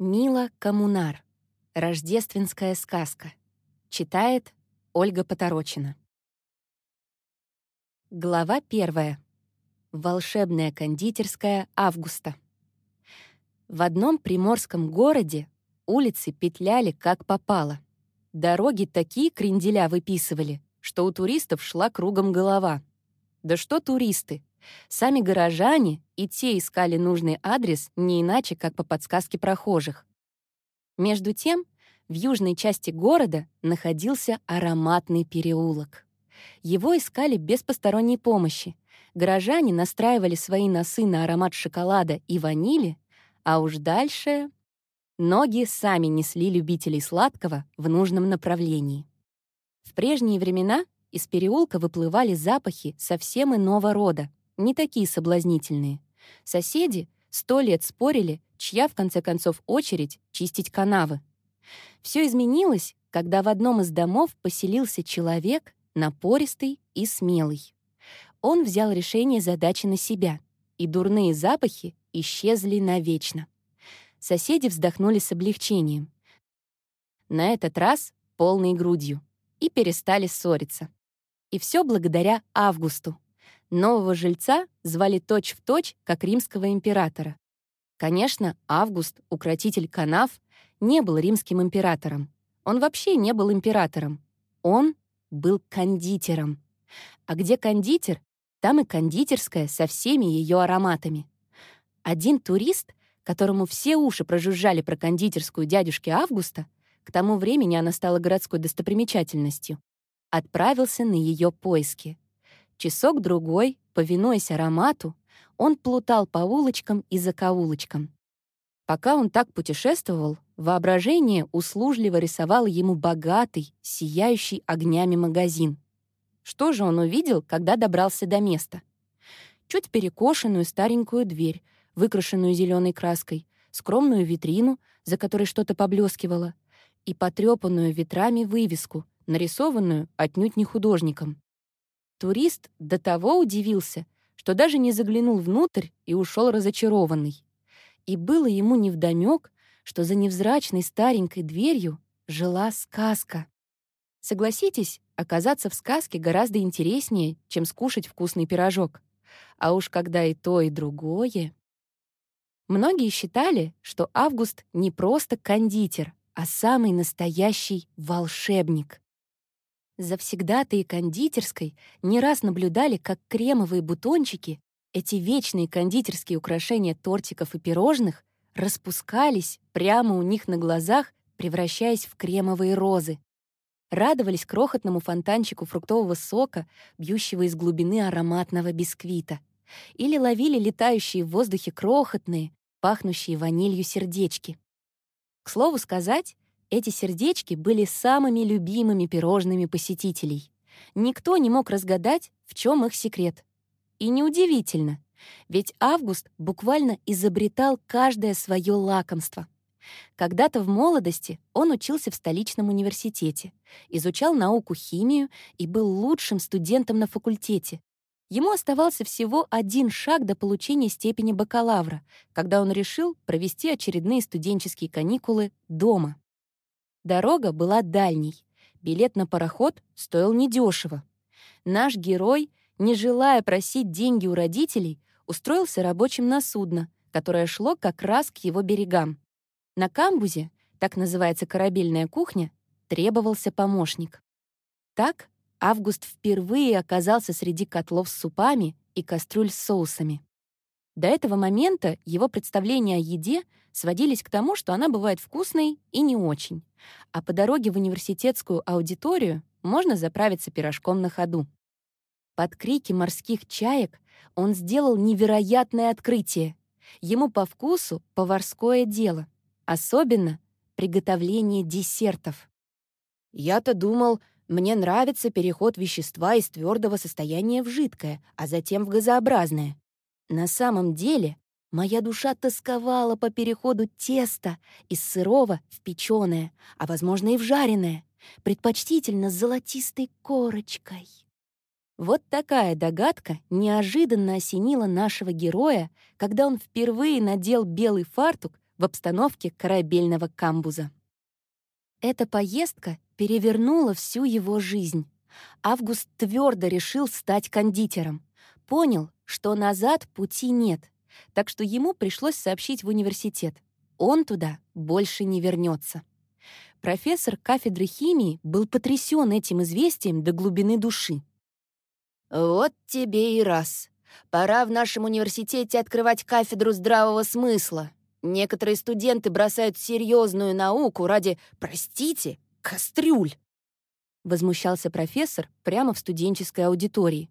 Мила Коммунар. Рождественская сказка. Читает Ольга Поторочина. Глава первая. Волшебная кондитерская Августа. В одном приморском городе улицы петляли как попало. Дороги такие кренделя выписывали, что у туристов шла кругом голова. Да что туристы? Сами горожане и те искали нужный адрес не иначе, как по подсказке прохожих. Между тем, в южной части города находился ароматный переулок. Его искали без посторонней помощи. Горожане настраивали свои носы на аромат шоколада и ванили, а уж дальше ноги сами несли любителей сладкого в нужном направлении. В прежние времена из переулка выплывали запахи совсем иного рода, не такие соблазнительные. Соседи сто лет спорили, чья, в конце концов, очередь чистить канавы. Все изменилось, когда в одном из домов поселился человек, напористый и смелый. Он взял решение задачи на себя, и дурные запахи исчезли навечно. Соседи вздохнули с облегчением. На этот раз полной грудью и перестали ссориться. И все благодаря Августу, Нового жильца звали точь-в-точь, точь, как римского императора. Конечно, Август, укротитель канав, не был римским императором. Он вообще не был императором. Он был кондитером. А где кондитер, там и кондитерская со всеми ее ароматами. Один турист, которому все уши прожужжали про кондитерскую дядюшки Августа, к тому времени она стала городской достопримечательностью, отправился на ее поиски — Часок-другой, повинуясь аромату, он плутал по улочкам и закоулочкам. Пока он так путешествовал, воображение услужливо рисовало ему богатый, сияющий огнями магазин. Что же он увидел, когда добрался до места? Чуть перекошенную старенькую дверь, выкрашенную зеленой краской, скромную витрину, за которой что-то поблескивало, и потрепанную ветрами вывеску, нарисованную отнюдь не художником. Турист до того удивился, что даже не заглянул внутрь и ушел разочарованный. И было ему невдомёк, что за невзрачной старенькой дверью жила сказка. Согласитесь, оказаться в сказке гораздо интереснее, чем скушать вкусный пирожок. А уж когда и то, и другое... Многие считали, что Август не просто кондитер, а самый настоящий волшебник. Завсегда-то и кондитерской не раз наблюдали, как кремовые бутончики, эти вечные кондитерские украшения тортиков и пирожных, распускались прямо у них на глазах, превращаясь в кремовые розы. Радовались крохотному фонтанчику фруктового сока, бьющего из глубины ароматного бисквита. Или ловили летающие в воздухе крохотные, пахнущие ванилью сердечки. К слову сказать, эти сердечки были самыми любимыми пирожными посетителей. Никто не мог разгадать, в чем их секрет. И неудивительно, ведь Август буквально изобретал каждое свое лакомство. Когда-то в молодости он учился в столичном университете, изучал науку химию и был лучшим студентом на факультете. Ему оставался всего один шаг до получения степени бакалавра, когда он решил провести очередные студенческие каникулы дома. Дорога была дальней. Билет на пароход стоил недешево. Наш герой, не желая просить деньги у родителей, устроился рабочим на судно, которое шло как раз к его берегам. На камбузе, так называется корабельная кухня, требовался помощник. Так Август впервые оказался среди котлов с супами и кастрюль с соусами. До этого момента его представления о еде сводились к тому, что она бывает вкусной и не очень, а по дороге в университетскую аудиторию можно заправиться пирожком на ходу. Под крики морских чаек он сделал невероятное открытие. Ему по вкусу поварское дело, особенно приготовление десертов. «Я-то думал, мне нравится переход вещества из твердого состояния в жидкое, а затем в газообразное. На самом деле моя душа тосковала по переходу теста из сырого в печеное, а, возможно, и в жареное, предпочтительно с золотистой корочкой. Вот такая догадка неожиданно осенила нашего героя, когда он впервые надел белый фартук, в обстановке корабельного камбуза. Эта поездка перевернула всю его жизнь. Август твердо решил стать кондитером. Понял, что назад пути нет, так что ему пришлось сообщить в университет. Он туда больше не вернется. Профессор кафедры химии был потрясен этим известием до глубины души. «Вот тебе и раз. Пора в нашем университете открывать кафедру здравого смысла. Некоторые студенты бросают серьезную науку ради, простите, кастрюль!» Возмущался профессор прямо в студенческой аудитории.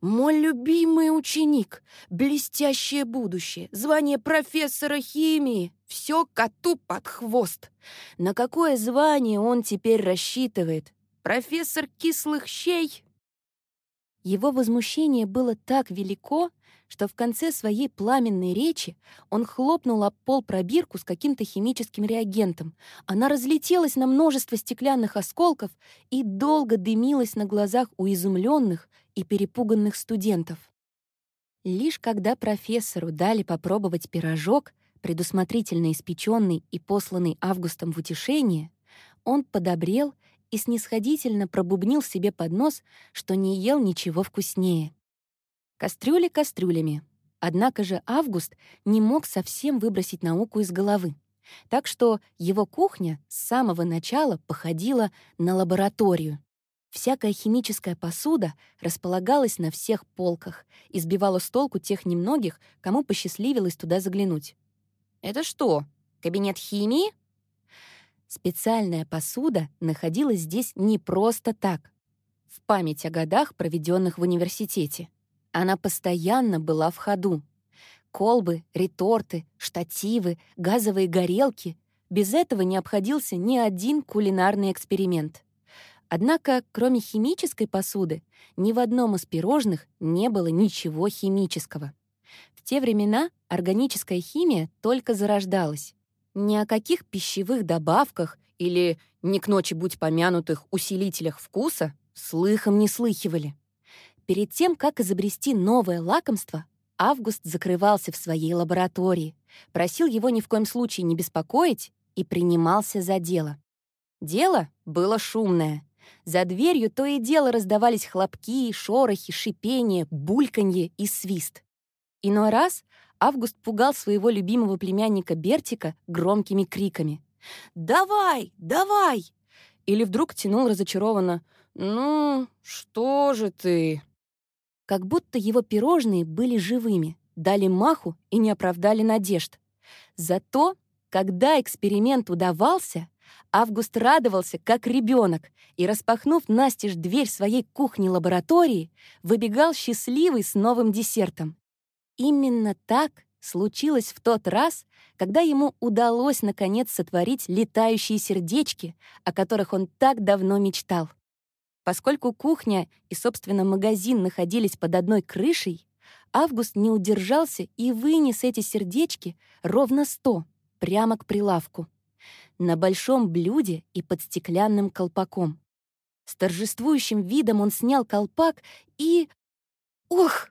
«Мой любимый ученик, блестящее будущее, звание профессора химии, все коту под хвост. На какое звание он теперь рассчитывает? Профессор кислых щей?» Его возмущение было так велико, что в конце своей пламенной речи он хлопнул об пол пробирку с каким-то химическим реагентом. Она разлетелась на множество стеклянных осколков и долго дымилась на глазах у изумленных и перепуганных студентов. Лишь когда профессору дали попробовать пирожок, предусмотрительно испеченный и посланный Августом в утешение, он подобрел и снисходительно пробубнил себе под нос, что не ел ничего вкуснее. Кастрюли кастрюлями. Однако же Август не мог совсем выбросить науку из головы. Так что его кухня с самого начала походила на лабораторию. Всякая химическая посуда располагалась на всех полках и сбивала с толку тех немногих, кому посчастливилось туда заглянуть. «Это что, кабинет химии?» Специальная посуда находилась здесь не просто так, в память о годах, проведенных в университете. Она постоянно была в ходу. Колбы, реторты, штативы, газовые горелки — без этого не обходился ни один кулинарный эксперимент. Однако, кроме химической посуды, ни в одном из пирожных не было ничего химического. В те времена органическая химия только зарождалась. Ни о каких пищевых добавках или, не к ночи будь помянутых, усилителях вкуса слыхом не слыхивали. Перед тем, как изобрести новое лакомство, Август закрывался в своей лаборатории, просил его ни в коем случае не беспокоить и принимался за дело. Дело было шумное. За дверью то и дело раздавались хлопки, шорохи, шипение, бульканье и свист. Иной раз Август пугал своего любимого племянника Бертика громкими криками. «Давай! Давай!» Или вдруг тянул разочарованно. «Ну, что же ты?» Как будто его пирожные были живыми, дали маху и не оправдали надежд. Зато, когда эксперимент удавался, Август радовался, как ребенок, и, распахнув настежь дверь своей кухни-лаборатории, выбегал счастливый с новым десертом. Именно так случилось в тот раз, когда ему удалось наконец сотворить летающие сердечки, о которых он так давно мечтал. Поскольку кухня и, собственно, магазин находились под одной крышей, Август не удержался и вынес эти сердечки ровно сто, прямо к прилавку. На большом блюде и под стеклянным колпаком. С торжествующим видом он снял колпак и... Ох!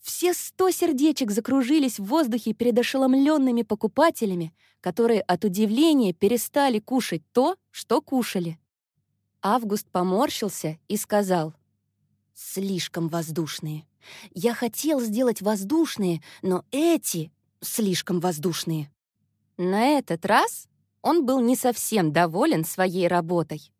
Все сто сердечек закружились в воздухе перед ошеломленными покупателями, которые от удивления перестали кушать то, что кушали. Август поморщился и сказал, «Слишком воздушные. Я хотел сделать воздушные, но эти слишком воздушные». На этот раз он был не совсем доволен своей работой.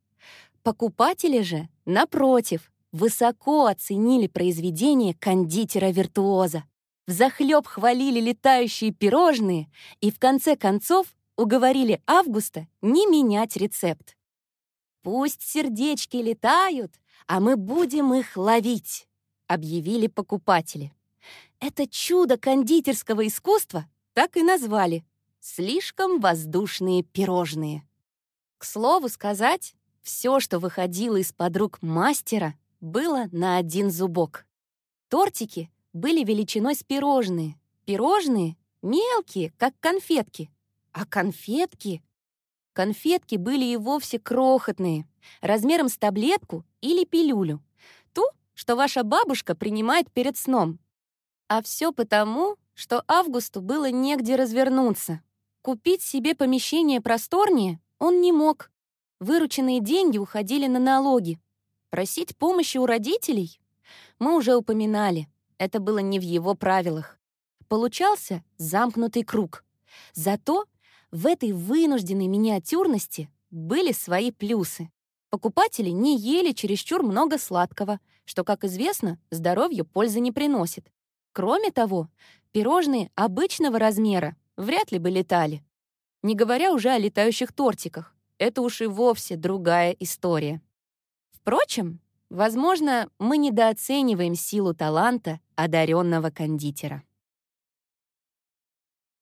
Покупатели же, напротив, высоко оценили произведение кондитера-виртуоза, взахлёб хвалили летающие пирожные и в конце концов уговорили Августа не менять рецепт. «Пусть сердечки летают, а мы будем их ловить», — объявили покупатели. Это чудо кондитерского искусства так и назвали «слишком воздушные пирожные». К слову сказать, все, что выходило из-под рук мастера, было на один зубок. Тортики были величиной с пирожные, пирожные — мелкие, как конфетки, а конфетки Конфетки были и вовсе крохотные, размером с таблетку или пилюлю. Ту, что ваша бабушка принимает перед сном. А все потому, что Августу было негде развернуться. Купить себе помещение просторнее он не мог. Вырученные деньги уходили на налоги. Просить помощи у родителей? Мы уже упоминали, это было не в его правилах. Получался замкнутый круг. Зато в этой вынужденной миниатюрности были свои плюсы. Покупатели не ели чересчур много сладкого, что, как известно, здоровью пользы не приносит. Кроме того, пирожные обычного размера вряд ли бы летали. Не говоря уже о летающих тортиках. Это уж и вовсе другая история. Впрочем, возможно, мы недооцениваем силу таланта одаренного кондитера.